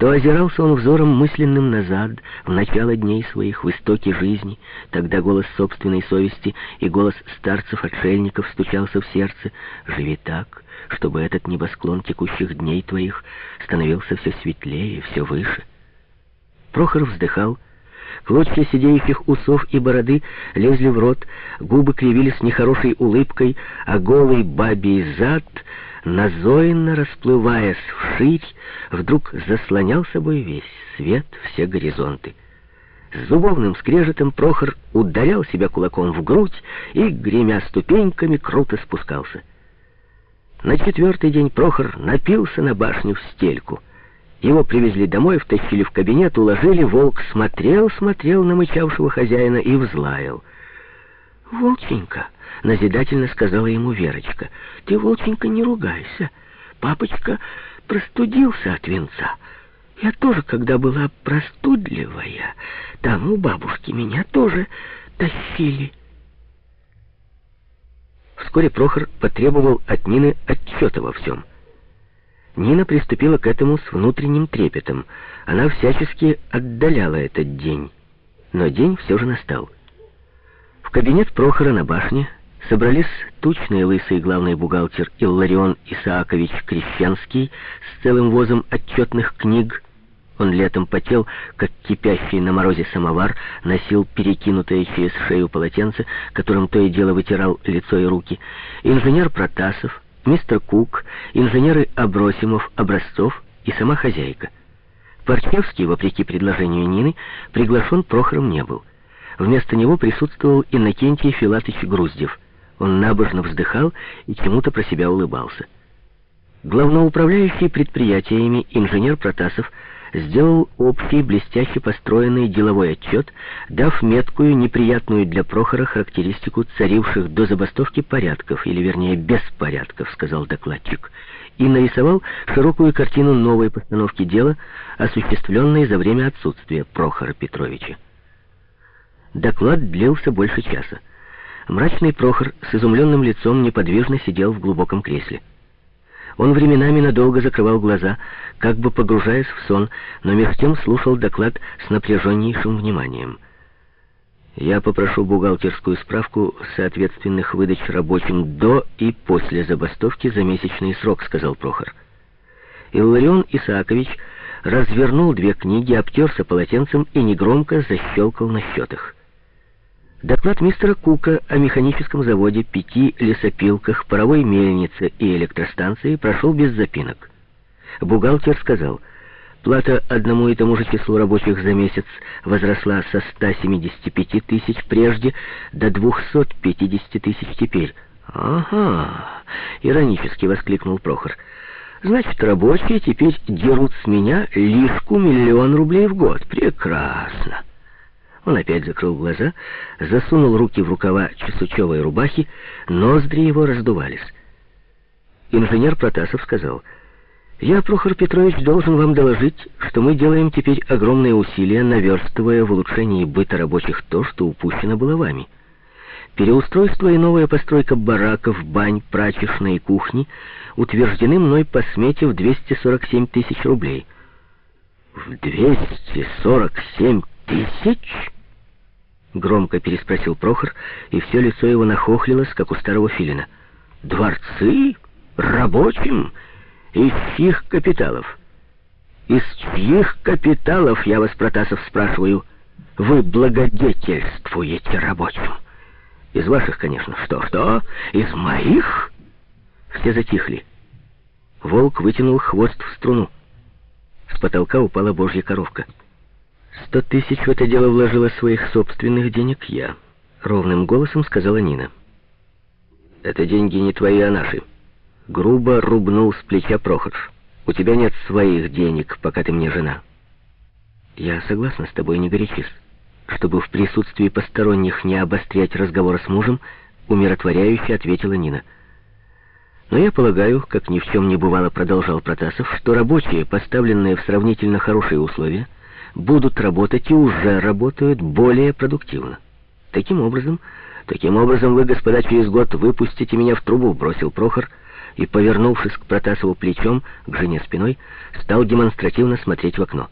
то озирался он взором мысленным назад, в начало дней своих, в истоки жизни. Тогда голос собственной совести и голос старцев-отшельников стучался в сердце. «Живи так, чтобы этот небосклон текущих дней твоих становился все светлее, все выше». Прохор вздыхал, Клочья сидеющих усов и бороды лезли в рот, губы кривились нехорошей улыбкой, а голый бабий зад, назойно расплываясь вширь, вдруг заслонял собой весь свет, все горизонты. С зубовным скрежетом Прохор ударял себя кулаком в грудь и, гремя ступеньками, круто спускался. На четвертый день Прохор напился на башню в стельку — его привезли домой, втащили в кабинет, уложили. Волк смотрел, смотрел на мычавшего хозяина и взлаял. «Волченька», — назидательно сказала ему Верочка, — «ты, Волченька, не ругайся. Папочка простудился от венца. Я тоже, когда была простудливая, там у бабушки меня тоже тащили». Вскоре Прохор потребовал от Нины отчета во всем. Нина приступила к этому с внутренним трепетом. Она всячески отдаляла этот день. Но день все же настал. Кабинет Прохора на башне собрались тучный лысый главный бухгалтер Илларион Исаакович Крещанский с целым возом отчетных книг. Он летом потел, как кипящий на морозе самовар, носил перекинутое через шею полотенце, которым то и дело вытирал лицо и руки. Инженер Протасов, мистер Кук, инженеры Абросимов, Образцов и сама хозяйка. Парчевский, вопреки предложению Нины, приглашен Прохором не был. Вместо него присутствовал Иннокентий Филатович Груздев. Он набожно вздыхал и чему-то про себя улыбался. Главноуправляющий предприятиями инженер Протасов сделал общий, блестяще построенный деловой отчет, дав меткую, неприятную для Прохора характеристику царивших до забастовки порядков, или вернее беспорядков, сказал докладчик, и нарисовал широкую картину новой постановки дела, осуществленной за время отсутствия Прохора Петровича. Доклад длился больше часа. Мрачный Прохор с изумленным лицом неподвижно сидел в глубоком кресле. Он временами надолго закрывал глаза, как бы погружаясь в сон, но между тем слушал доклад с напряженнейшим вниманием. «Я попрошу бухгалтерскую справку соответственных выдач рабочим до и после забастовки за месячный срок», — сказал Прохор. Илларион Исаакович развернул две книги, обтерся полотенцем и негромко защелкал на счетах. Доклад мистера Кука о механическом заводе, пяти лесопилках, паровой мельнице и электростанции прошел без запинок. Бухгалтер сказал, плата одному и тому же числу рабочих за месяц возросла со 175 тысяч прежде до 250 тысяч теперь. «Ага!» — иронически воскликнул Прохор. «Значит, рабочие теперь дерут с меня лишку миллион рублей в год. Прекрасно!» Он опять закрыл глаза, засунул руки в рукава чесучевой рубахи, ноздри его раздувались. Инженер Протасов сказал, «Я, Прохор Петрович, должен вам доложить, что мы делаем теперь огромные усилия, наверстывая в улучшении быта рабочих то, что упущено было вами. Переустройство и новая постройка бараков, бань, прачечной и кухни утверждены мной по смете в 247 тысяч рублей». «В 247 тысяч?» Громко переспросил Прохор, и все лицо его нахохлилось, как у старого филина. «Дворцы? Рабочим? Из чьих капиталов?» «Из чьих капиталов, я вас, Протасов, спрашиваю, вы благодетельствуете рабочим?» «Из ваших, конечно. Что-что? Из моих?» Все затихли. Волк вытянул хвост в струну. С потолка упала божья коровка. «Сто тысяч в это дело вложила своих собственных денег я», — ровным голосом сказала Нина. «Это деньги не твои, а наши». Грубо рубнул с плеча Прохор. «У тебя нет своих денег, пока ты мне жена». «Я согласна с тобой, не горячись. Чтобы в присутствии посторонних не обострять разговор с мужем, умиротворяюще ответила Нина. «Но я полагаю, как ни в чем не бывало, продолжал Протасов, что рабочие, поставленные в сравнительно хорошие условия, — будут работать и уже работают более продуктивно. Таким образом, таким образом вы, господа, через год выпустите меня в трубу, бросил Прохор, и, повернувшись к Протасову плечом, к жене спиной, стал демонстративно смотреть в окно.